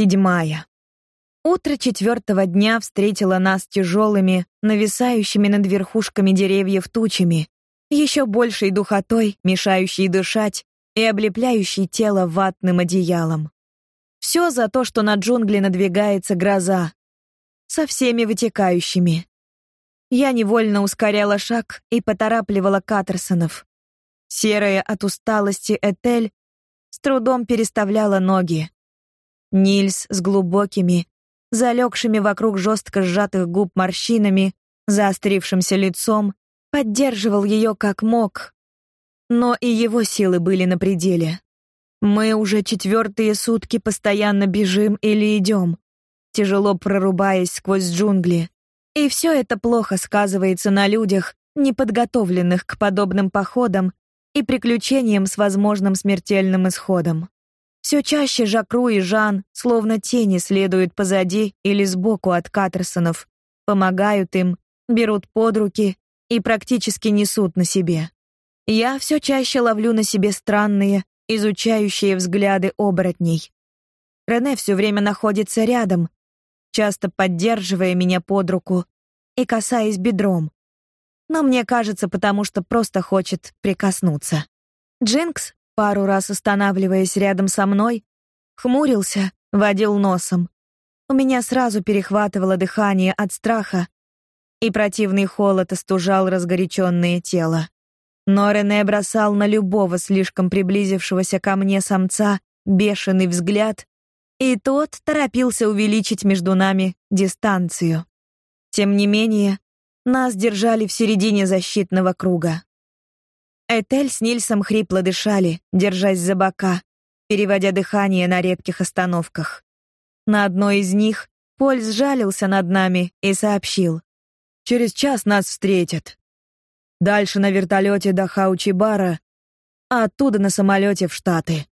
Седьмая. Утро четвертого дня встретило нас тяжелыми, нависающими над верхушками деревьев тучами, еще большей духотой, мешающей дышать и облепляющей тело ватным одеялом. Все за то, что на джунгли надвигается гроза, со всеми вытекающими. Я невольно ускоряла шаг и поторапливала Катерсонов. Серая от усталости Этель с трудом переставляла ноги. Нильс с глубокими, залегшими вокруг жестко сжатых губ морщинами, заострившимся лицом, поддерживал ее как мог. Но и его силы были на пределе. Мы уже четвертые сутки постоянно бежим или идем, тяжело прорубаясь сквозь джунгли. И все это плохо сказывается на людях, неподготовленных к подобным походам и приключениям с возможным смертельным исходом. Все чаще Жакру и Жан, словно тени, следуют позади или сбоку от Катерсонов, помогают им, берут под руки и практически несут на себе. Я все чаще ловлю на себе странные, изучающие взгляды оборотней. Рене все время находится рядом, часто поддерживая меня под руку и касаясь бедром. Но мне кажется, потому что просто хочет прикоснуться. Джинкс пару раз останавливаясь рядом со мной, хмурился, водил носом. У меня сразу перехватывало дыхание от страха, и противный холод остужал разгоряченное тело. Но Рене бросал на любого слишком приблизившегося ко мне самца бешеный взгляд, и тот торопился увеличить между нами дистанцию. Тем не менее, нас держали в середине защитного круга. Этель с Нильсом хрипло дышали, держась за бока, переводя дыхание на редких остановках. На одной из них Поль сжалился над нами и сообщил: "Через час нас встретят. Дальше на вертолете до Хаучибара, а оттуда на самолете в Штаты.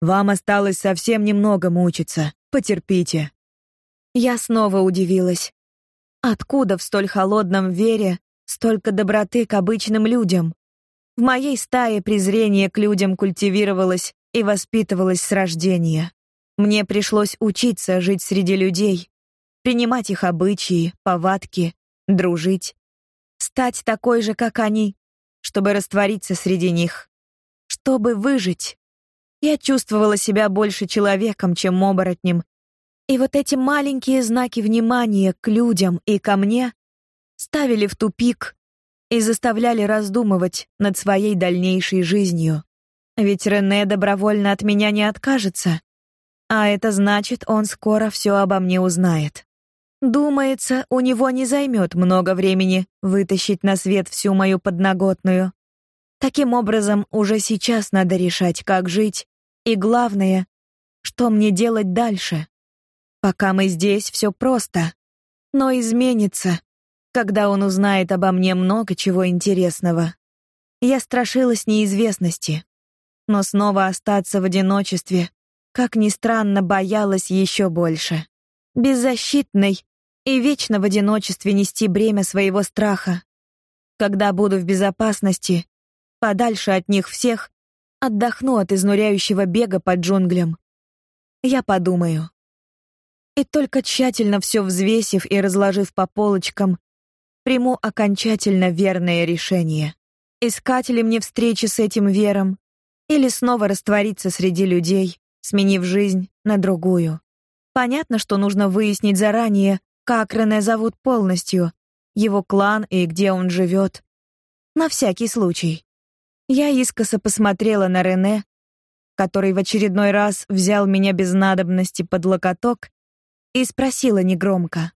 Вам осталось совсем немного мучиться. Потерпите". Я снова удивилась. Откуда в столь холодном вере столько доброты к обычным людям? В моей стае презрение к людям культивировалось и воспитывалось с рождения. Мне пришлось учиться жить среди людей, принимать их обычаи, повадки, дружить, стать такой же, как они, чтобы раствориться среди них, чтобы выжить. Я чувствовала себя больше человеком, чем оборотнем. И вот эти маленькие знаки внимания к людям и ко мне ставили в тупик и заставляли раздумывать над своей дальнейшей жизнью. Ведь Рене добровольно от меня не откажется, а это значит, он скоро все обо мне узнает. Думается, у него не займет много времени вытащить на свет всю мою подноготную. Таким образом, уже сейчас надо решать, как жить, и главное, что мне делать дальше. Пока мы здесь, все просто, но изменится, когда он узнает обо мне много чего интересного. Я страшилась неизвестности, но снова остаться в одиночестве, как ни странно, боялась еще больше. Беззащитной и вечно в одиночестве нести бремя своего страха. Когда буду в безопасности, подальше от них всех, отдохну от изнуряющего бега по джунглям. Я подумаю. И только тщательно все взвесив и разложив по полочкам, приму окончательно верное решение. Искать ли мне встречи с этим вером или снова раствориться среди людей, сменив жизнь на другую. Понятно, что нужно выяснить заранее, как Рене зовут полностью, его клан и где он живет. На всякий случай. Я искоса посмотрела на Рене, который в очередной раз взял меня без надобности под локоток и спросила негромко: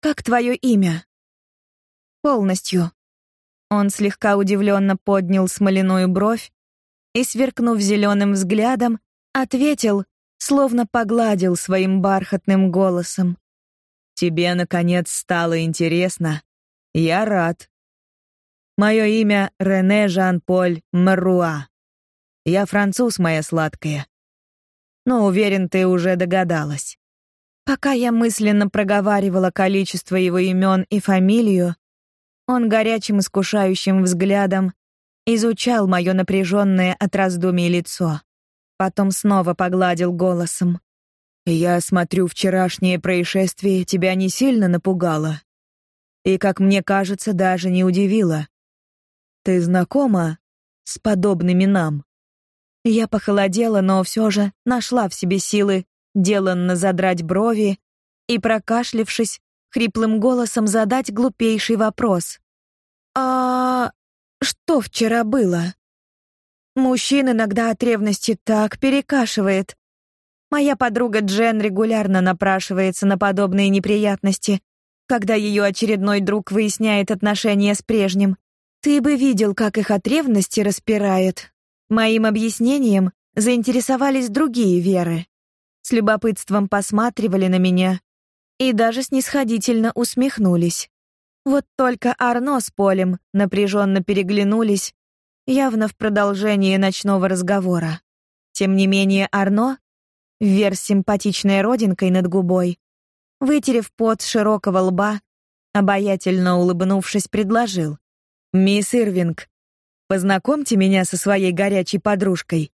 "Как твое имя?" Полностью. Он слегка удивленно поднял смоляную бровь и, сверкнув зеленым взглядом, ответил, словно погладил своим бархатным голосом. «Тебе, наконец, стало интересно. Я рад. Мое имя Рене Жан-Поль Маруа. Я француз, моя сладкая. Но уверен, ты уже догадалась». Пока я мысленно проговаривала количество его имен и фамилию, он горячим искушающим взглядом изучал мое напряженное от раздумий лицо. Потом снова погладил голосом. Я смотрю, вчерашнее происшествие тебя не сильно напугало. И, как мне кажется, даже не удивило. Ты знакома с подобными нам? Я похолодела, но все же нашла в себе силы деланно задрать брови и, прокашлившись, хриплым голосом задать глупейший вопрос. «А что вчера было?» Мужчин иногда от ревности так перекашивает. Моя подруга Джен регулярно напрашивается на подобные неприятности, когда ее очередной друг выясняет отношения с прежним. Ты бы видел, как их от ревности распирает. Моим объяснением заинтересовались другие веры. С любопытством посматривали на меня и даже снисходительно усмехнулись. Вот только Арно с Полем напряженно переглянулись, явно в продолжении ночного разговора. Тем не менее Арно, вверх симпатичной родинкой над губой, вытерев пот с широкого лба, обаятельно улыбнувшись, предложил: "Мисс Ирвинг, познакомьте меня со своей горячей подружкой.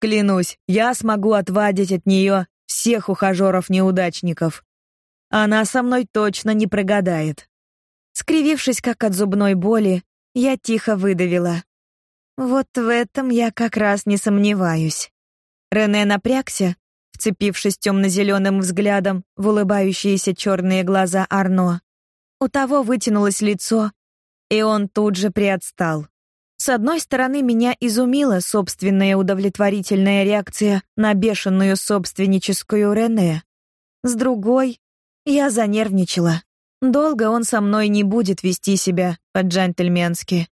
Клянусь, я смогу отвадить от нее всех ухажеров-неудачников. Она со мной точно не прогадает". Скривившись как от зубной боли, я тихо выдавила: вот в этом я как раз не сомневаюсь. Рене напрягся, вцепившись темно-зеленым взглядом в улыбающиеся черные глаза Арно. У того вытянулось лицо, и он тут же приотстал. С одной стороны, меня изумила собственная удовлетворительная реакция на бешеную собственническую Рене. С другой, я занервничала. Долго он со мной не будет вести себя по-джентльменски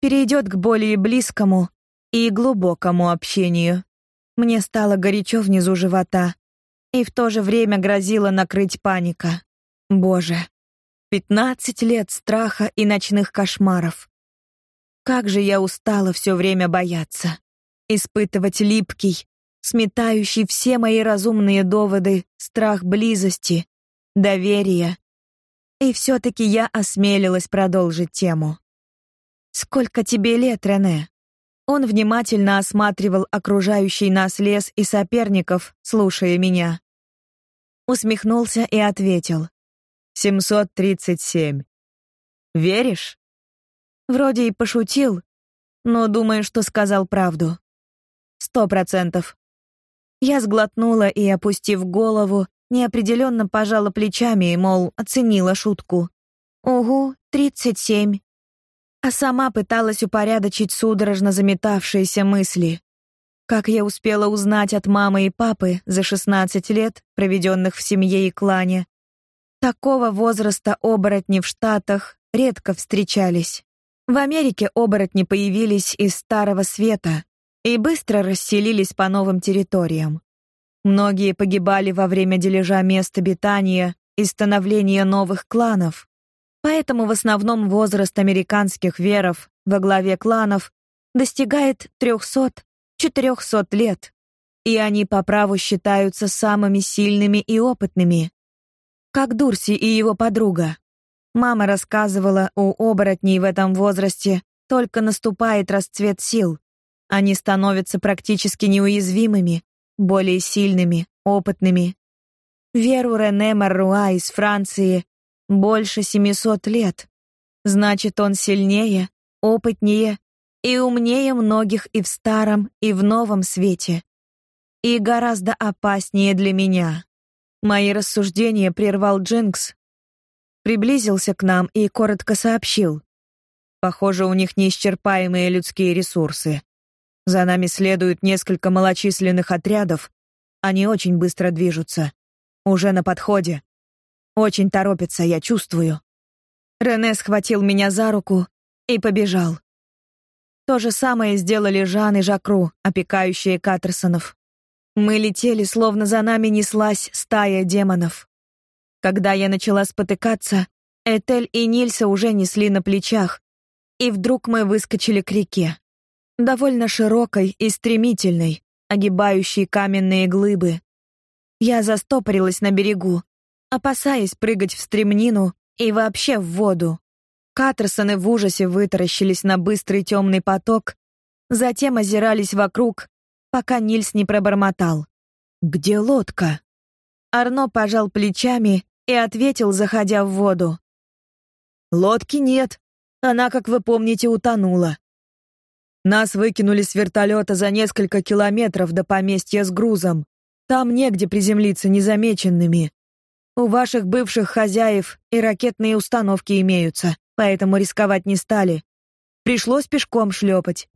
перейдет к более близкому и глубокому общению. Мне стало горячо внизу живота, и в то же время грозила накрыть паника. Боже, пятнадцать лет страха и ночных кошмаров. Как же я устала все время бояться, испытывать липкий, сметающий все мои разумные доводы страх близости, доверия. И все таки я осмелилась продолжить тему. Сколько тебе лет, Рене? Он внимательно осматривал окружающий нас лес и соперников, слушая меня. Усмехнулся и ответил: «Семьсот тридцать семь. Веришь? Вроде и пошутил, но думаю, что сказал правду. Сто процентов. Я сглотнула и, опустив голову, неопределенно пожала плечами, мол, оценила шутку. Угу, тридцать семь а сама пыталась упорядочить судорожно заметавшиеся мысли. Как я успела узнать от мамы и папы за 16 лет, проведенных в семье и клане, такого возраста оборотни в Штатах редко встречались. В Америке оборотни появились из Старого Света и быстро расселились по новым территориям. Многие погибали во время дележа мест обитания и становления новых кланов. Поэтому в основном возраст американских веров во главе кланов достигает 300-400 лет, и они по праву считаются самыми сильными и опытными. Как Дурси и его подруга. Мама рассказывала, у оборотней в этом возрасте только наступает расцвет сил. Они становятся практически неуязвимыми, более сильными, опытными. Веру Рене Марруа из Франции больше 700 лет. Значит, он сильнее, опытнее и умнее многих и в старом, и в новом свете. И гораздо опаснее для меня. Мои рассуждения прервал Джинкс. Приблизился к нам и коротко сообщил: "Похоже, у них неисчерпаемые людские ресурсы. За нами следуют несколько малочисленных отрядов. Они очень быстро движутся. Уже на подходе. Очень торопится, я чувствую. Рене схватил меня за руку и побежал. То же самое сделали Жан и Жакру, опекающие Катерсонов. Мы летели, словно за нами неслась стая демонов. Когда я начала спотыкаться, Этель и Нильса уже несли на плечах, и вдруг мы выскочили к реке. Довольно широкой и стремительной, огибающей каменные глыбы. Я застопорилась на берегу, опасаясь прыгать в стремнину и вообще в воду. Катерсоны в ужасе вытаращились на быстрый темный поток, затем озирались вокруг, пока Нильс не пробормотал: "Где лодка?" Арно пожал плечами и ответил, заходя в воду. Лодки нет. Она, как вы помните, утонула. Нас выкинули с вертолета за несколько километров до поместья с грузом. Там негде приземлиться незамеченными. У ваших бывших хозяев и ракетные установки имеются, поэтому рисковать не стали. Пришлось пешком шлепать.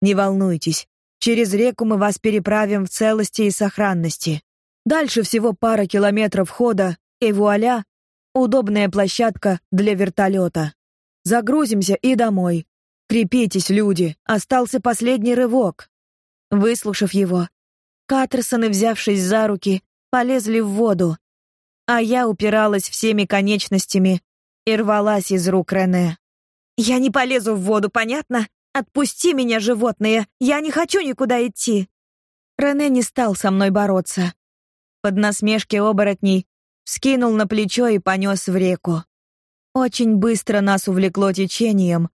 Не волнуйтесь, через реку мы вас переправим в целости и сохранности. Дальше всего пара километров хода, и вуаля, удобная площадка для вертолета. Загрузимся и домой. Крепитесь, люди, остался последний рывок. Выслушав его, Каттерсоны, взявшись за руки, полезли в воду, а я упиралась всеми конечностями и рвалась из рук Рене. «Я не полезу в воду, понятно? Отпусти меня, животное! Я не хочу никуда идти!» Рене не стал со мной бороться. Под насмешки оборотней скинул на плечо и понес в реку. Очень быстро нас увлекло течением,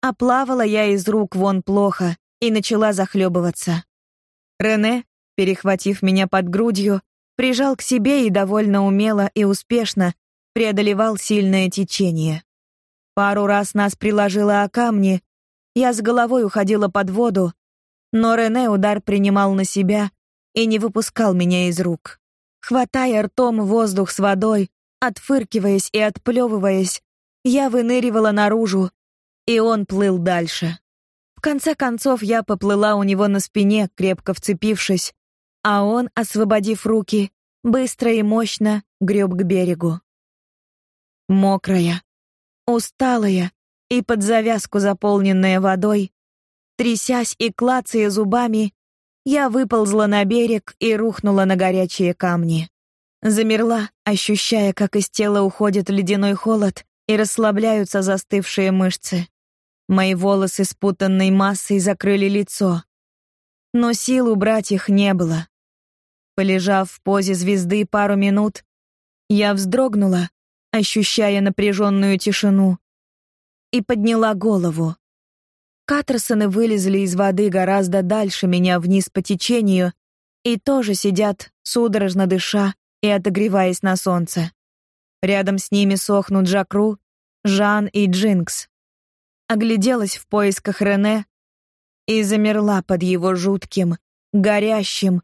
а плавала я из рук вон плохо и начала захлебываться. Рене, перехватив меня под грудью, прижал к себе и довольно умело и успешно преодолевал сильное течение. Пару раз нас приложило о камни, я с головой уходила под воду, но Рене удар принимал на себя и не выпускал меня из рук. Хватая ртом воздух с водой, отфыркиваясь и отплевываясь, я выныривала наружу, и он плыл дальше. В конце концов я поплыла у него на спине, крепко вцепившись, а он, освободив руки, быстро и мощно греб к берегу. Мокрая, усталая и под завязку заполненная водой, трясясь и клацая зубами, я выползла на берег и рухнула на горячие камни. Замерла, ощущая, как из тела уходит ледяной холод и расслабляются застывшие мышцы. Мои волосы спутанной массой закрыли лицо, но сил убрать их не было. Полежав в позе звезды пару минут, я вздрогнула, ощущая напряженную тишину, и подняла голову. Катерсоны вылезли из воды гораздо дальше меня вниз по течению и тоже сидят, судорожно дыша и отогреваясь на солнце. Рядом с ними сохнут Жакру, Жан и Джинкс. Огляделась в поисках Рене, и замерла под его жутким, горящим,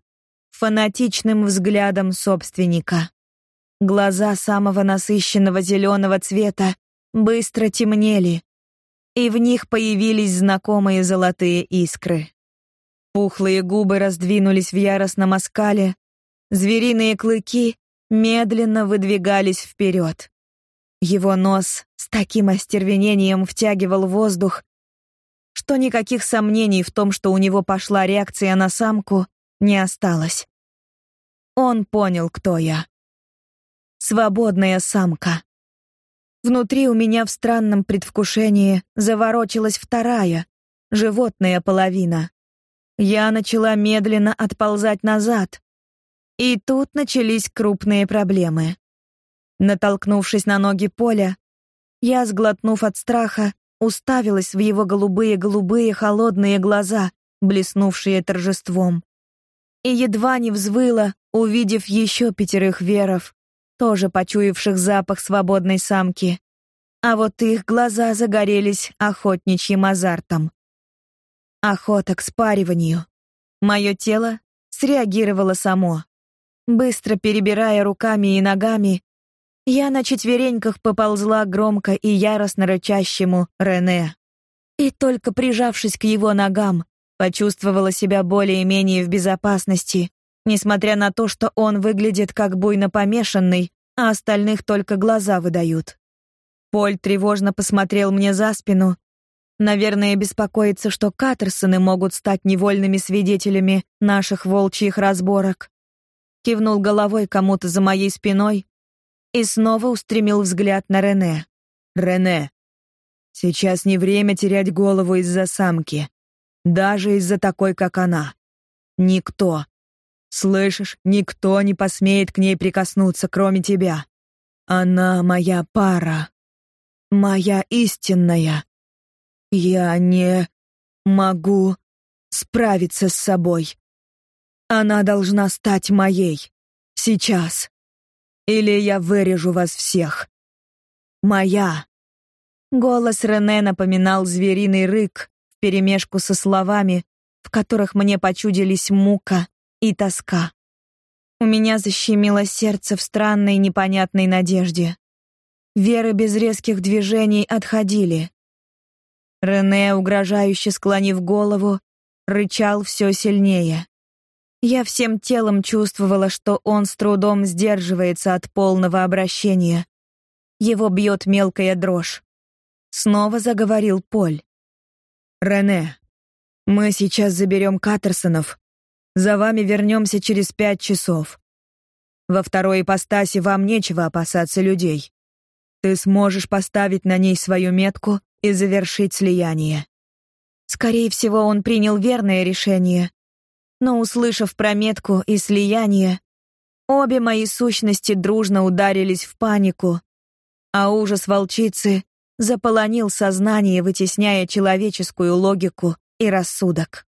фанатичным взглядом собственника. Глаза самого насыщенного зеленого цвета быстро темнели, и в них появились знакомые золотые искры. Пухлые губы раздвинулись в яростном оскале, звериные клыки медленно выдвигались вперед. Его нос с таким остервенением втягивал воздух, что никаких сомнений в том, что у него пошла реакция на самку, не осталось. Он понял, кто я. Свободная самка. Внутри у меня в странном предвкушении заворочилась вторая, животная половина. Я начала медленно отползать назад. И тут начались крупные проблемы. Натолкнувшись на ноги Поля, я, сглотнув от страха, уставилась в его голубые-голубые холодные глаза, блеснувшие торжеством. И едва не взвыла, увидев еще пятерых веров, тоже почуявших запах свободной самки. А вот их глаза загорелись охотничьим азартом. Охота к спариванию. Мое тело среагировало само. Быстро перебирая руками и ногами, я на четвереньках поползла громко и яростно рычащему Рене. И только прижавшись к его ногам, почувствовала себя более-менее в безопасности, несмотря на то, что он выглядит как буйно помешанный, а остальных только глаза выдают. Поль тревожно посмотрел мне за спину. Наверное, беспокоится, что Катерсоны могут стать невольными свидетелями наших волчьих разборок. Кивнул головой кому-то за моей спиной, и снова устремил взгляд на Рене. Рене, сейчас не время терять голову из-за самки, даже из-за такой, как она. Никто, слышишь, никто не посмеет к ней прикоснуться, кроме тебя. Она моя пара, моя истинная. Я не могу справиться с собой. Она должна стать моей сейчас. Или я вырежу вас всех. Моя. Голос Рене напоминал звериный рык вперемешку со словами, в которых мне почудились мука и тоска. У меня защемило сердце в странной непонятной надежде. Веры без резких движений отходили. Рене, угрожающе склонив голову, рычал все сильнее. Я всем телом чувствовала, что он с трудом сдерживается от полного обращения. Его бьет мелкая дрожь. Снова заговорил Поль. Рене, мы сейчас заберем Каттерсонов. За вами вернемся через пять часов. Во второй ипостаси вам нечего опасаться людей. Ты сможешь поставить на ней свою метку и завершить слияние. Скорее всего, он принял верное решение. Но услышав про метку и слияние, обе мои сущности дружно ударились в панику, а ужас волчицы заполонил сознание, вытесняя человеческую логику и рассудок.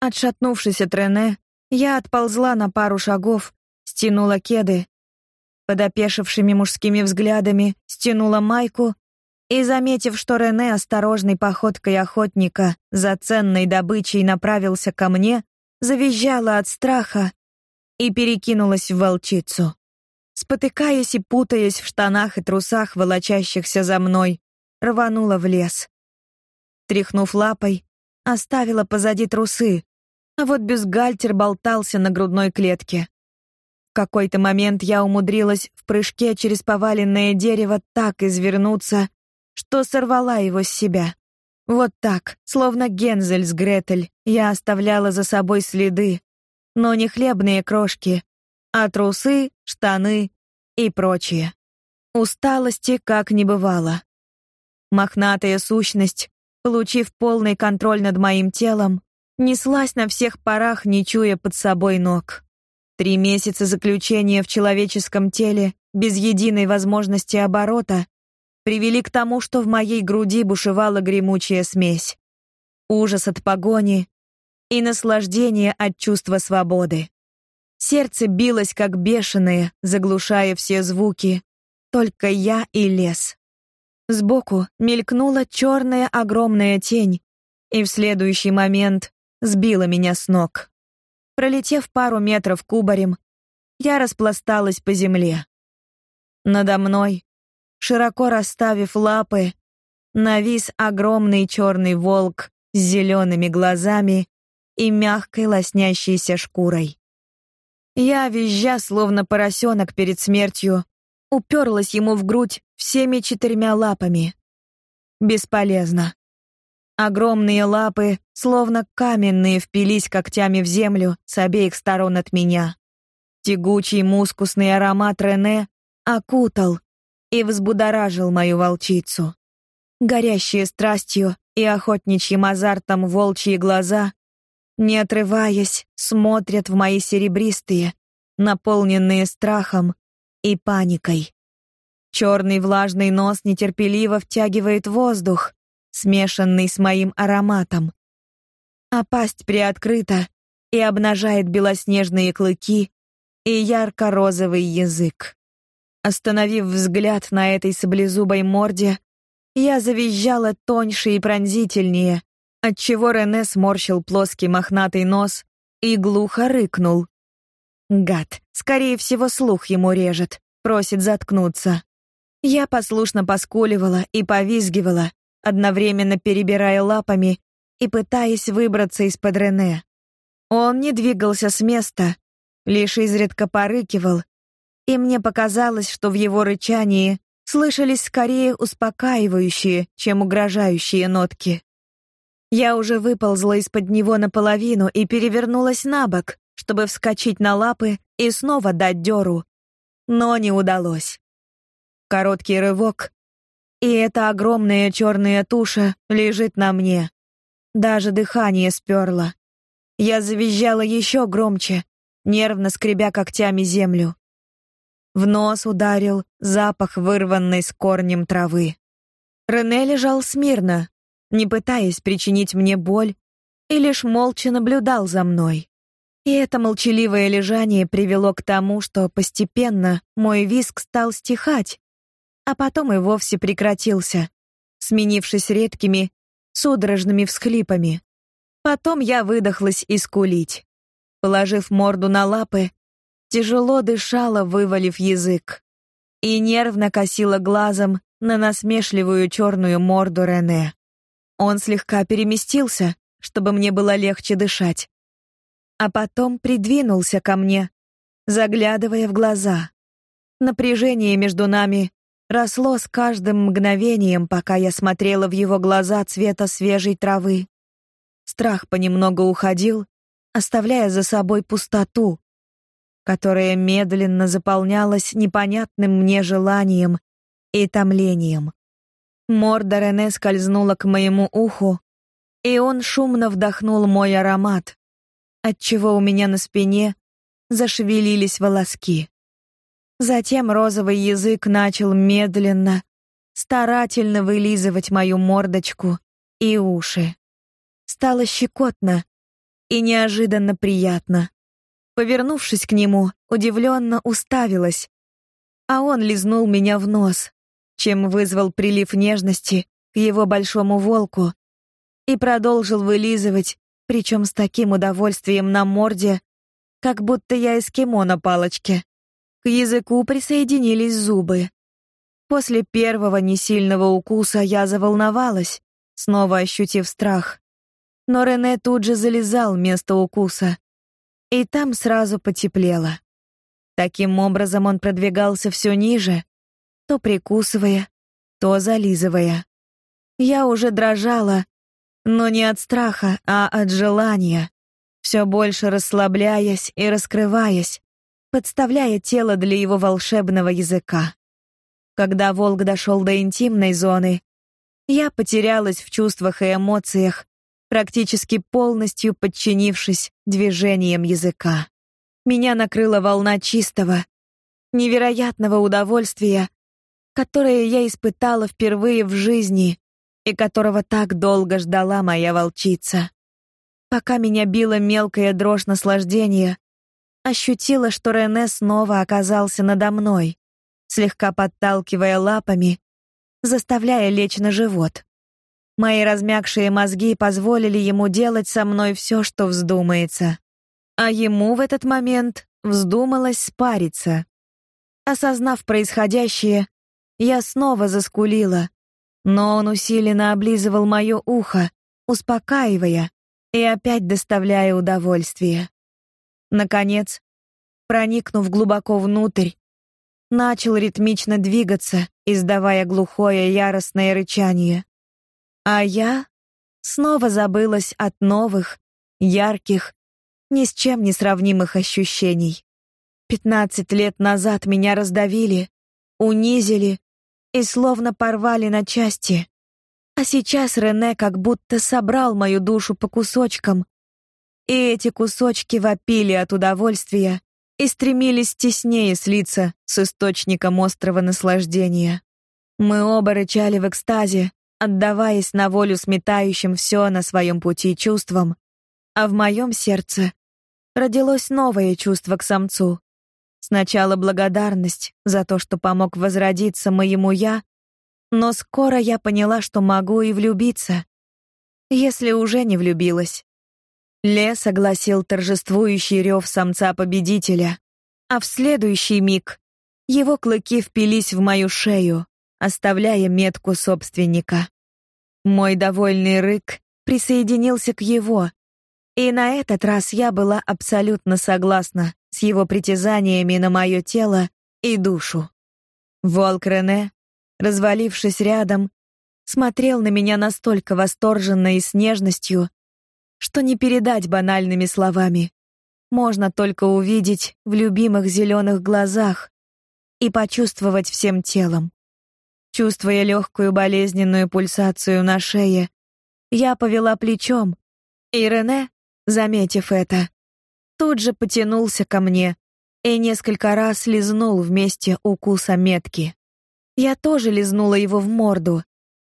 Отшатнувшись от Рене, я отползла на пару шагов, стянула кеды, под опешившими мужскими взглядами стянула майку и, заметив, что Рене осторожной походкой охотника за ценной добычей направился ко мне, завизжала от страха и перекинулась в волчицу. Спотыкаясь и путаясь в штанах и трусах, волочащихся за мной, рванула в лес. Тряхнув лапой, оставила позади трусы, а вот бюстгальтер болтался на грудной клетке. В какой-то момент я умудрилась в прыжке через поваленное дерево так извернуться, что сорвала его с себя. Вот так, словно Гензель с Гретель, я оставляла за собой следы, но не хлебные крошки, а трусы, штаны и прочее. Усталости как не бывало. Мохнатая сущность, получив полный контроль над моим телом, неслась на всех парах, не чуя под собой ног. Три месяца заключения в человеческом теле без единой возможности оборота привели к тому, что в моей груди бушевала гремучая смесь. Ужас от погони и наслаждение от чувства свободы. Сердце билось как бешеное, заглушая все звуки. Только я и лес. Сбоку мелькнула черная огромная тень, и в следующий момент сбила меня с ног. Пролетев пару метров кубарем, я распласталась по земле. Надо мной широко расставив лапы, навис огромный черный волк с зелеными глазами и мягкой лоснящейся шкурой. Я, визжа, словно поросенок перед смертью, уперлась ему в грудь всеми четырьмя лапами. Бесполезно. Огромные лапы, словно каменные, впились когтями в землю с обеих сторон от меня. Тягучий мускусный аромат Рене окутал, и взбудоражил мою волчицу. Горящие страстью и охотничьим азартом волчьи глаза, не отрываясь, смотрят в мои серебристые, наполненные страхом и паникой. Черный влажный нос нетерпеливо втягивает воздух, смешанный с моим ароматом. А пасть приоткрыта и обнажает белоснежные клыки и ярко-розовый язык. Остановив взгляд на этой саблезубой морде, я завизжала тоньше и пронзительнее, отчего Рене сморщил плоский мохнатый нос и глухо рыкнул. Гад, скорее всего, слух ему режет, просит заткнуться. Я послушно поскуливала и повизгивала, одновременно перебирая лапами и пытаясь выбраться из-под Рене. Он не двигался с места, лишь изредка порыкивал и мне показалось, что в его рычании слышались скорее успокаивающие, чем угрожающие нотки. Я уже выползла из-под него наполовину и перевернулась на бок, чтобы вскочить на лапы и снова дать дёру. Но не удалось. Короткий рывок, и эта огромная черная туша лежит на мне. Даже дыхание сперло. Я завизжала еще громче, нервно скребя когтями землю. В нос ударил запах вырванной с корнем травы. Рене лежал смирно, не пытаясь причинить мне боль, и лишь молча наблюдал за мной. И это молчаливое лежание привело к тому, что постепенно мой визг стал стихать, а потом и вовсе прекратился, сменившись редкими, судорожными всхлипами. Потом я выдохлась и скулить. Положив морду на лапы, тяжело дышала, вывалив язык, и нервно косила глазом на насмешливую черную морду Рене. Он слегка переместился, чтобы мне было легче дышать. А потом придвинулся ко мне, заглядывая в глаза. Напряжение между нами росло с каждым мгновением, пока я смотрела в его глаза цвета свежей травы. Страх понемногу уходил, оставляя за собой пустоту, которая медленно заполнялась непонятным мне желанием и томлением. Морда Рене скользнула к моему уху, и он шумно вдохнул мой аромат, отчего у меня на спине зашевелились волоски. Затем розовый язык начал медленно, старательно вылизывать мою мордочку и уши. Стало щекотно и неожиданно приятно. Повернувшись к нему, удивленно уставилась, а он лизнул меня в нос, чем вызвал прилив нежности к его большому волку и продолжил вылизывать, причем с таким удовольствием на морде, как будто я эскимо на палочке. К языку присоединились зубы. После первого несильного укуса я заволновалась, снова ощутив страх. Но Рене тут же залезал место укуса, и там сразу потеплело. Таким образом он продвигался все ниже, то прикусывая, то зализывая. Я уже дрожала, но не от страха, а от желания, все больше расслабляясь и раскрываясь, подставляя тело для его волшебного языка. Когда волк дошел до интимной зоны, я потерялась в чувствах и эмоциях, практически полностью подчинившись движениям языка. Меня накрыла волна чистого, невероятного удовольствия, которое я испытала впервые в жизни и которого так долго ждала моя волчица. Пока меня била мелкая дрожь наслаждения, ощутила, что Рене снова оказался надо мной, слегка подталкивая лапами, заставляя лечь на живот. Мои размягшие мозги позволили ему делать со мной все, что вздумается. А ему в этот момент вздумалось спариться. Осознав происходящее, я снова заскулила, но он усиленно облизывал мое ухо, успокаивая и опять доставляя удовольствие. Наконец, проникнув глубоко внутрь, начал ритмично двигаться, издавая глухое яростное рычание. А я снова забылась от новых, ярких, ни с чем не сравнимых ощущений. Пятнадцать лет назад меня раздавили, унизили и словно порвали на части. А сейчас Рене как будто собрал мою душу по кусочкам, и эти кусочки вопили от удовольствия и стремились теснее слиться с источником острого наслаждения. Мы оба рычали в экстазе, отдаваясь на волю сметающим все на своем пути чувствам, а в моем сердце родилось новое чувство к самцу, Сначала благодарность за то, что помог возродиться моему я, но скоро я поняла, что могу и влюбиться, если уже не влюбилась. Лес огласил торжествующий рев самца-победителя, а в следующий миг его клыки впились в мою шею, оставляя метку собственника. Мой довольный рык присоединился к его, и на этот раз я была абсолютно согласна с его притязаниями на мое тело и душу. Волк Рене, развалившись рядом, смотрел на меня настолько восторженно и с нежностью, что не передать банальными словами. Можно только увидеть в любимых зеленых глазах и почувствовать всем телом. Чувствуя легкую болезненную пульсацию на шее, я повела плечом, и Рене, заметив это, тут же потянулся ко мне и несколько раз лизнул вместе укуса метки. Я тоже лизнула его в морду,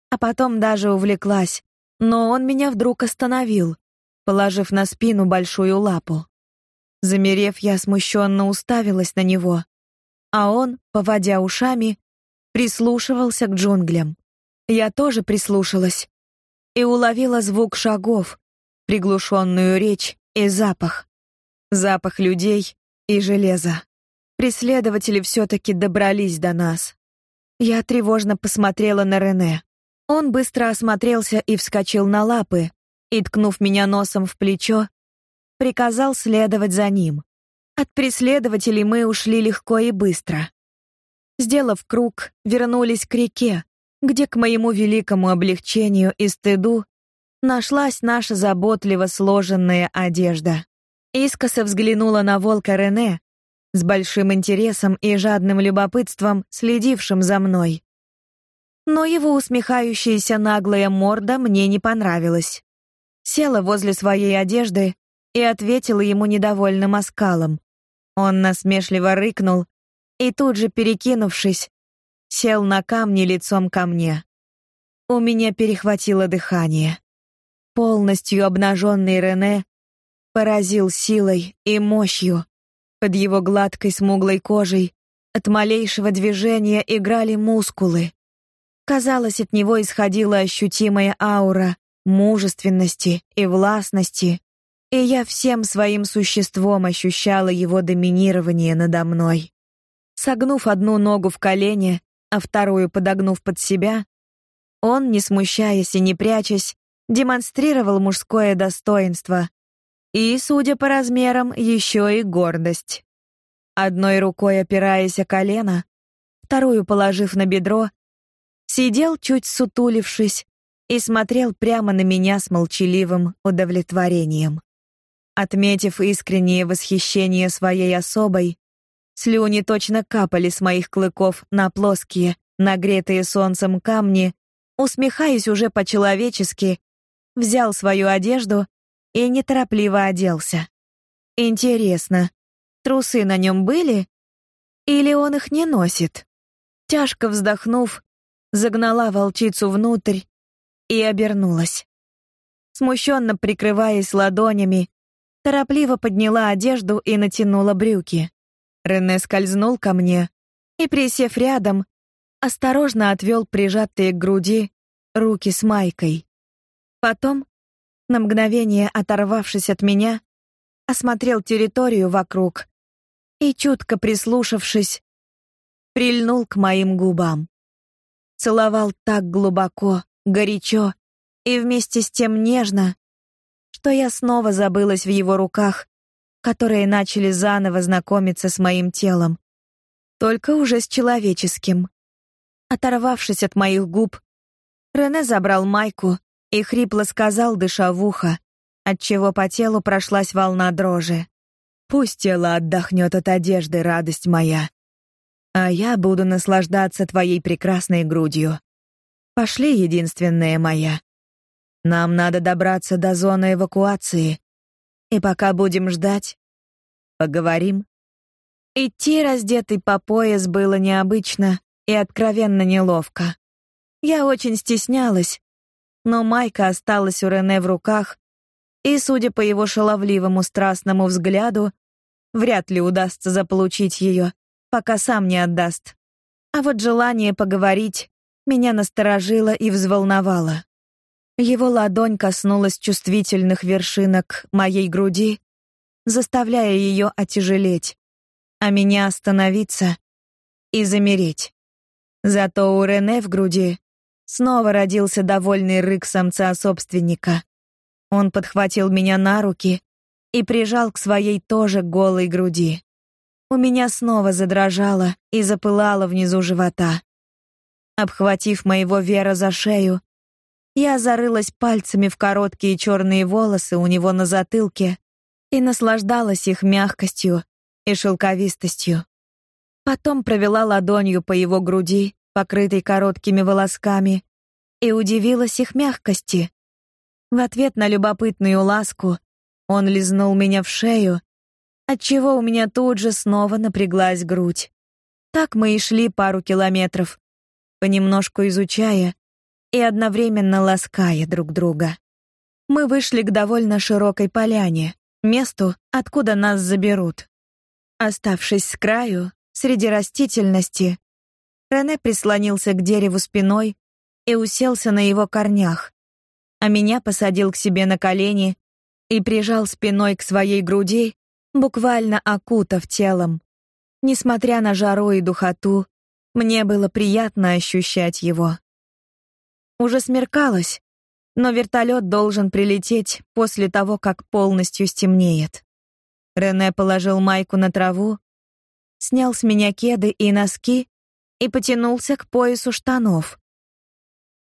а потом даже увлеклась, но он меня вдруг остановил, положив на спину большую лапу. Замерев, я смущенно уставилась на него, а он, поводя ушами, прислушивался к джунглям. Я тоже прислушалась и уловила звук шагов, приглушенную речь и запах. Запах людей и железа. Преследователи все таки добрались до нас. Я тревожно посмотрела на Рене. Он быстро осмотрелся и вскочил на лапы, и ткнув меня носом в плечо, приказал следовать за ним. От преследователей мы ушли легко и быстро. Сделав круг, вернулись к реке, где к моему великому облегчению и стыду нашлась наша заботливо сложенная одежда. Искоса взглянула на волка Рене, с большим интересом и жадным любопытством следившим за мной. Но его усмехающаяся наглая морда мне не понравилась. Села возле своей одежды и ответила ему недовольным оскалом. Он насмешливо рыкнул и тут же, перекинувшись, сел на камни лицом ко мне. У меня перехватило дыхание. Полностью обнаженный Рене поразил силой и мощью, под его гладкой смуглой кожей от малейшего движения играли мускулы. Казалось, от него исходила ощутимая аура мужественности и властности, и я всем своим существом ощущала его доминирование надо мной. Согнув одну ногу в колене, а вторую подогнув под себя, он, не смущаясь и не прячась, демонстрировал мужское достоинство, и, судя по размерам, еще и гордость. Одной рукой опираясь о колено, вторую положив на бедро, сидел чуть сутулившись и смотрел прямо на меня с молчаливым удовлетворением. Отметив искреннее восхищение своей особой, слюни точно капали с моих клыков на плоские, нагретые солнцем камни, усмехаясь уже по-человечески, взял свою одежду и неторопливо оделся. Интересно, трусы на нем были или он их не носит? Тяжко вздохнув, загнала волчицу внутрь и обернулась. Смущенно прикрываясь ладонями, торопливо подняла одежду и натянула брюки. Рене скользнул ко мне и, присев рядом, осторожно отвел прижатые к груди руки с майкой. Потом на мгновение оторвавшись от меня, осмотрел территорию вокруг и, чутко прислушавшись, прильнул к моим губам. Целовал так глубоко, горячо и вместе с тем нежно, что я снова забылась в его руках, которые начали заново знакомиться с моим телом, только уже с человеческим. Оторвавшись от моих губ, Рене забрал майку и хрипло сказал, дыша в ухо, отчего по телу прошлась волна дрожи. «Пусть тело отдохнет от одежды, радость моя, а я буду наслаждаться твоей прекрасной грудью. Пошли, единственная моя. Нам надо добраться до зоны эвакуации, и пока будем ждать, поговорим». Идти раздетый по пояс было необычно и откровенно неловко. Я очень стеснялась, но майка осталась у Рене в руках, и, судя по его шаловливому страстному взгляду, вряд ли удастся заполучить ее, пока сам не отдаст. А вот желание поговорить меня насторожило и взволновало. Его ладонь коснулась чувствительных вершинок моей груди, заставляя ее отяжелеть, а меня остановиться и замереть. Зато у Рене в груди Снова родился довольный рык самца-собственника. Он подхватил меня на руки и прижал к своей тоже голой груди. У меня снова задрожало и запылало внизу живота. Обхватив моего Вера за шею, я зарылась пальцами в короткие черные волосы у него на затылке и наслаждалась их мягкостью и шелковистостью. Потом провела ладонью по его груди покрытой короткими волосками, и удивилась их мягкости. В ответ на любопытную ласку он лизнул меня в шею, отчего у меня тут же снова напряглась грудь. Так мы и шли пару километров, понемножку изучая и одновременно лаская друг друга. Мы вышли к довольно широкой поляне, месту, откуда нас заберут. Оставшись с краю, среди растительности, Рене прислонился к дереву спиной и уселся на его корнях, а меня посадил к себе на колени и прижал спиной к своей груди, буквально окутав телом. Несмотря на жару и духоту, мне было приятно ощущать его. Уже смеркалось, но вертолет должен прилететь после того, как полностью стемнеет. Рене положил майку на траву, снял с меня кеды и носки и потянулся к поясу штанов.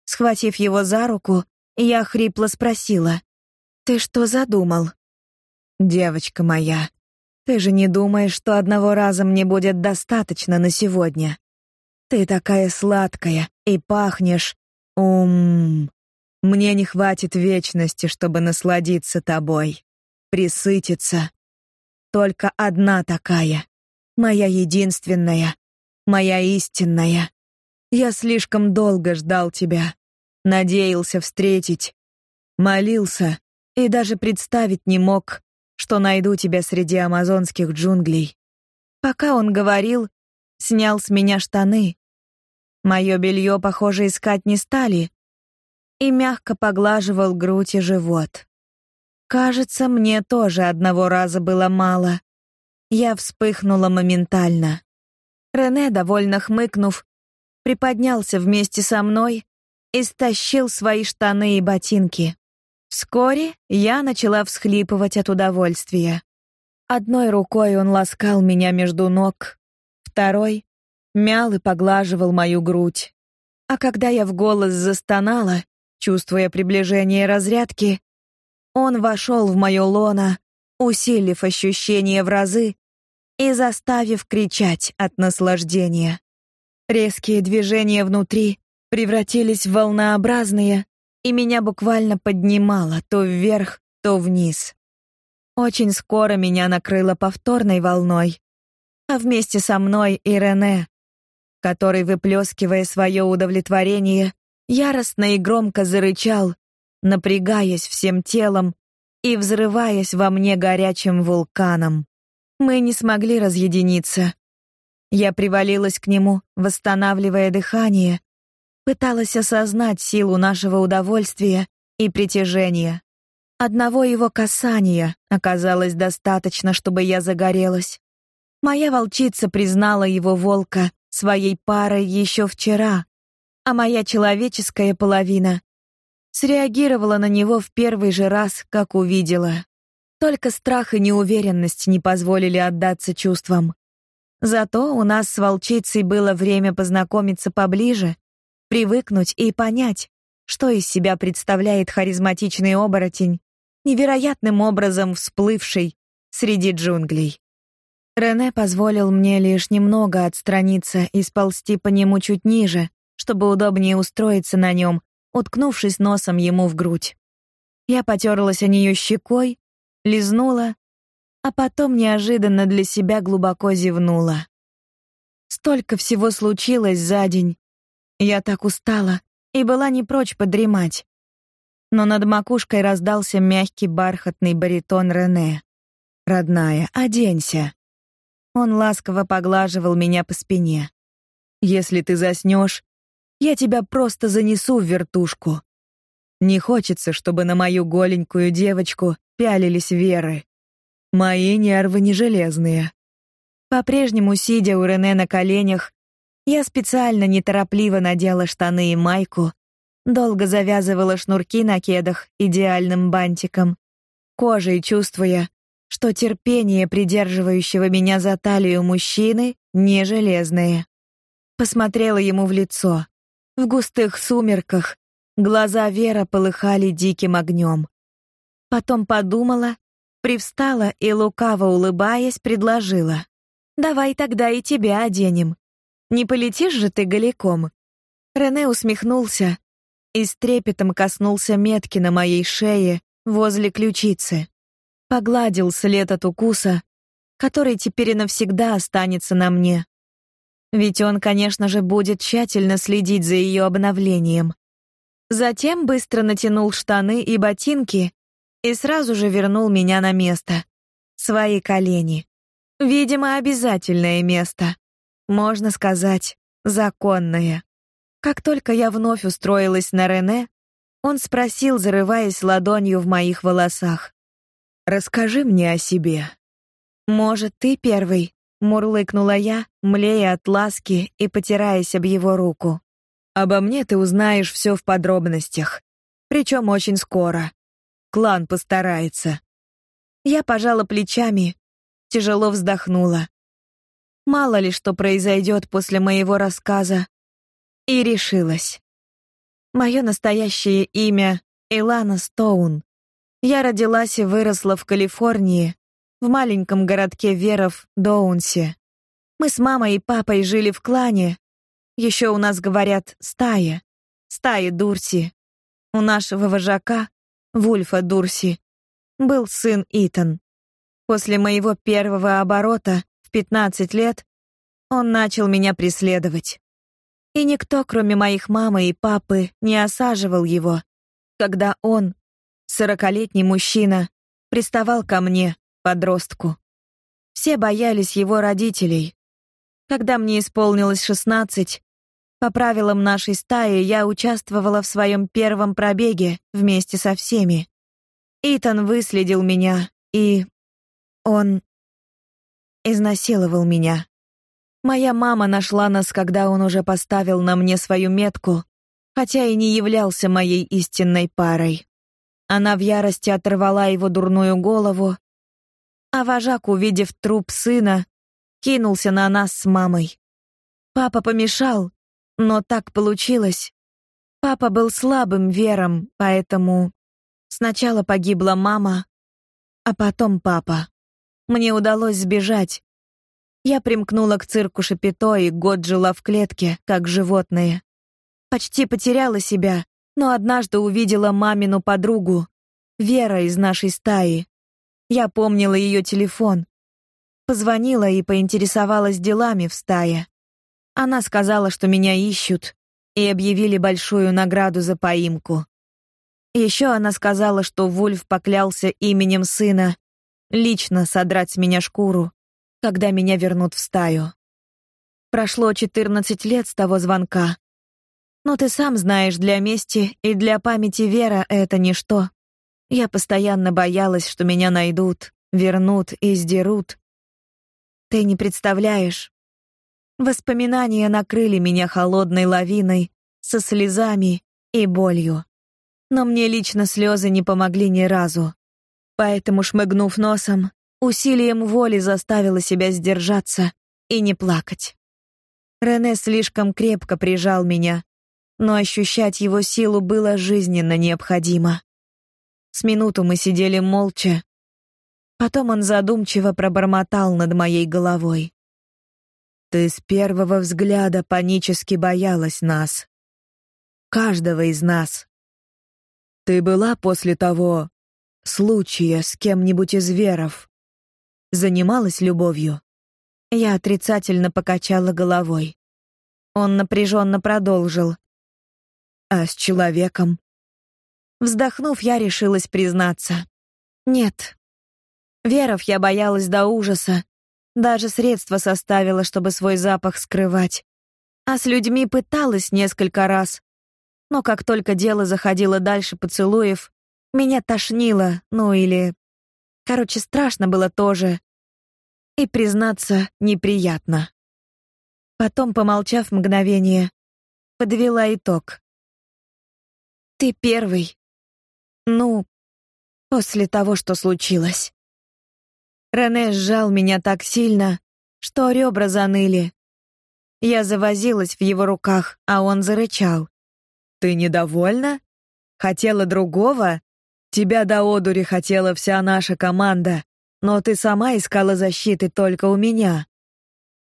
Схватив его за руку, я хрипло спросила: "Ты что задумал?" "Девочка моя, ты же не думаешь, что одного раза мне будет достаточно на сегодня? Ты такая сладкая и пахнешь. Ум. Мне не хватит вечности, чтобы насладиться тобой, присытиться. Только одна такая, моя единственная, моя истинная. Я слишком долго ждал тебя, надеялся встретить, молился и даже представить не мог, что найду тебя среди амазонских джунглей. Пока он говорил, снял с меня штаны, Мое белье, похоже, искать не стали, и мягко поглаживал грудь и живот. Кажется, мне тоже одного раза было мало. Я вспыхнула моментально. Рене, довольно хмыкнув, приподнялся вместе со мной и стащил свои штаны и ботинки. Вскоре я начала всхлипывать от удовольствия. Одной рукой он ласкал меня между ног, второй мял и поглаживал мою грудь. А когда я в голос застонала, чувствуя приближение разрядки, он вошел в моё лоно, усилив ощущение в разы и заставив кричать от наслаждения. Резкие движения внутри превратились в волнообразные, и меня буквально поднимало то вверх, то вниз. Очень скоро меня накрыло повторной волной, а вместе со мной и Рене, который, выплескивая свое удовлетворение, яростно и громко зарычал, напрягаясь всем телом и взрываясь во мне горячим вулканом. Мы не смогли разъединиться. Я привалилась к нему, восстанавливая дыхание, пыталась осознать силу нашего удовольствия и притяжения. Одного его касания оказалось достаточно, чтобы я загорелась. Моя волчица признала его волка своей парой еще вчера, а моя человеческая половина среагировала на него в первый же раз, как увидела. Только страх и неуверенность не позволили отдаться чувствам. Зато у нас с волчицей было время познакомиться поближе, привыкнуть и понять, что из себя представляет харизматичный оборотень, невероятным образом всплывший среди джунглей. Рене позволил мне лишь немного отстраниться и сползти по нему чуть ниже, чтобы удобнее устроиться на нем, уткнувшись носом ему в грудь. Я потерлась о нее щекой, лизнула, а потом неожиданно для себя глубоко зевнула. Столько всего случилось за день. Я так устала и была не прочь подремать. Но над макушкой раздался мягкий бархатный баритон Рене. «Родная, оденься». Он ласково поглаживал меня по спине. Если ты заснешь, я тебя просто занесу в вертушку. Не хочется, чтобы на мою голенькую девочку пялились веры. Мои нервы не железные. По-прежнему сидя у Рене на коленях, я специально неторопливо надела штаны и майку, долго завязывала шнурки на кедах идеальным бантиком, кожей чувствуя, что терпение придерживающего меня за талию мужчины не железное. Посмотрела ему в лицо. В густых сумерках глаза Вера полыхали диким огнем. Потом подумала, привстала и лукаво улыбаясь предложила: "Давай тогда и тебя оденем. Не полетишь же ты голиком?" Рене усмехнулся и с трепетом коснулся метки на моей шее возле ключицы погладил след от укуса, который теперь и навсегда останется на мне. Ведь он, конечно же, будет тщательно следить за ее обновлением. Затем быстро натянул штаны и ботинки и сразу же вернул меня на место. свои колени. Видимо, обязательное место. Можно сказать, законное. Как только я вновь устроилась на Рене, он спросил, зарываясь ладонью в моих волосах: "Расскажи мне о себе". Может, ты первый? мурлыкнула я, млея от ласки и потираясь об его руку. Обо мне ты узнаешь все в подробностях, причем очень скоро. Клан постарается. Я пожала плечами, тяжело вздохнула. Мало ли что произойдет после моего рассказа, и решилась. Мое настоящее имя Илана Стоун. Я родилась и выросла в Калифорнии, в маленьком городке Веров, Доунсе. Мы с мамой и папой жили в клане. Еще у нас говорят стая, стая Дурси. У нашего вожака, Вульфа Дурси, был сын Итан. После моего первого оборота в 15 лет он начал меня преследовать. И никто, кроме моих мамы и папы, не осаживал его, когда он, сорокалетний мужчина, приставал ко мне, подростку. Все боялись его родителей. Когда мне исполнилось шестнадцать, по правилам нашей стаи я участвовала в своем первом пробеге вместе со всеми. Итан выследил меня, и он изнасиловал меня. Моя мама нашла нас, когда он уже поставил на мне свою метку, хотя и не являлся моей истинной парой. Она в ярости оторвала его дурную голову а вожак, увидев труп сына, кинулся на нас с мамой. Папа помешал, но так получилось. Папа был слабым вером, поэтому сначала погибла мама, а потом папа. Мне удалось сбежать. Я примкнула к цирку Шапито и год жила в клетке, как животное. Почти потеряла себя, но однажды увидела мамину подругу, Вера из нашей стаи. Я помнила ее телефон. Позвонила и поинтересовалась делами в стае. Она сказала, что меня ищут, и объявили большую награду за поимку. Еще она сказала, что Вульф поклялся именем сына лично содрать с меня шкуру, когда меня вернут в стаю. Прошло 14 лет с того звонка. Но ты сам знаешь, для мести и для памяти Вера это ничто. Я постоянно боялась, что меня найдут, вернут и сдерут. Ты не представляешь. Воспоминания накрыли меня холодной лавиной, со слезами и болью. Но мне лично слезы не помогли ни разу. Поэтому, шмыгнув носом, усилием воли заставила себя сдержаться и не плакать. Рене слишком крепко прижал меня, но ощущать его силу было жизненно необходимо. С минуту мы сидели молча. Потом он задумчиво пробормотал над моей головой. Ты с первого взгляда панически боялась нас. Каждого из нас. Ты была после того случая с кем-нибудь из веров? Занималась любовью? Я отрицательно покачала головой. Он напряженно продолжил. А с человеком? Вздохнув, я решилась признаться. Нет. Веров я боялась до ужаса. Даже средства составила, чтобы свой запах скрывать. А с людьми пыталась несколько раз. Но как только дело заходило дальше поцелуев, меня тошнило, ну или... Короче, страшно было тоже. И, признаться, неприятно. Потом, помолчав мгновение, подвела итог. «Ты первый, ну, после того, что случилось. Рене сжал меня так сильно, что ребра заныли. Я завозилась в его руках, а он зарычал. Ты недовольна? Хотела другого? Тебя до одури хотела вся наша команда, но ты сама искала защиты только у меня.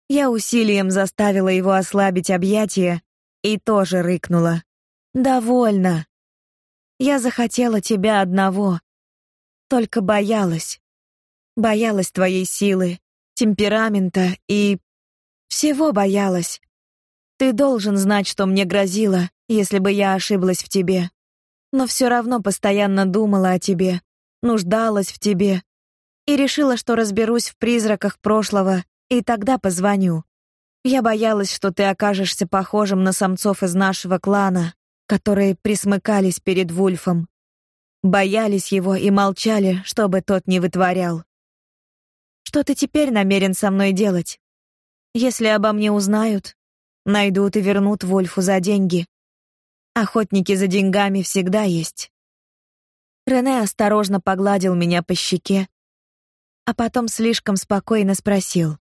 Я усилием заставила его ослабить объятия и тоже рыкнула. Довольно. Я захотела тебя одного. Только боялась. Боялась твоей силы, темперамента и всего боялась. Ты должен знать, что мне грозило, если бы я ошиблась в тебе. Но все равно постоянно думала о тебе, нуждалась в тебе. и решила, что разберусь в призраках прошлого, и тогда позвоню. Я боялась, что ты окажешься похожим на самцов из нашего клана, которые присмыкались перед Вульфом. Боялись его и молчали, чтобы тот не вытворял. Что ты теперь намерен со мной делать? Если обо мне узнают, найдут и вернут Вульфу за деньги. Охотники за деньгами всегда есть. Рене осторожно погладил меня по щеке, а потом слишком спокойно спросил: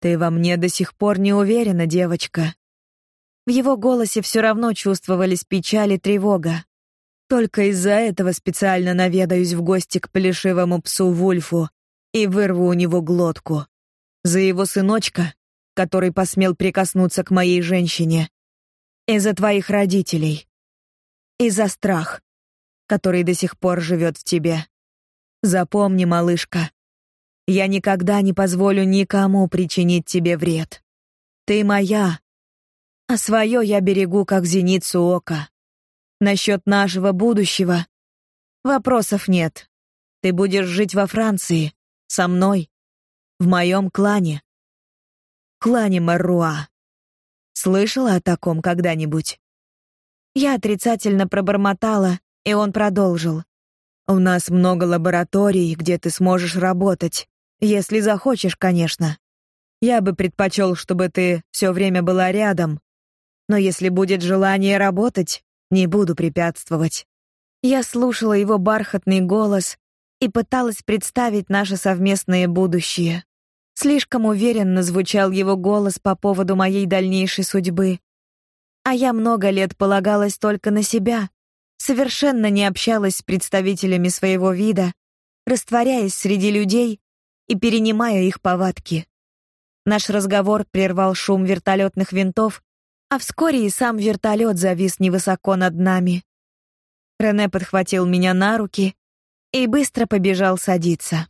"Ты во мне до сих пор не уверена, девочка?" В его голосе все равно чувствовались печаль и тревога. Только из-за этого специально наведаюсь в гости к плешивому псу Вульфу и вырву у него глотку. За его сыночка, который посмел прикоснуться к моей женщине. И за твоих родителей. И за страх, который до сих пор живет в тебе. Запомни, малышка, я никогда не позволю никому причинить тебе вред. Ты моя, а свое я берегу как зеницу ока. Насчет нашего будущего вопросов нет. Ты будешь жить во Франции, со мной, в моем клане. Клане Маруа. Слышала о таком когда-нибудь? Я отрицательно пробормотала, и он продолжил. У нас много лабораторий, где ты сможешь работать, если захочешь, конечно. Я бы предпочел, чтобы ты все время была рядом, но если будет желание работать, не буду препятствовать. Я слушала его бархатный голос и пыталась представить наше совместное будущее. Слишком уверенно звучал его голос по поводу моей дальнейшей судьбы. А я много лет полагалась только на себя, совершенно не общалась с представителями своего вида, растворяясь среди людей и перенимая их повадки. Наш разговор прервал шум вертолетных винтов а вскоре и сам вертолет завис невысоко над нами. Рене подхватил меня на руки и быстро побежал садиться.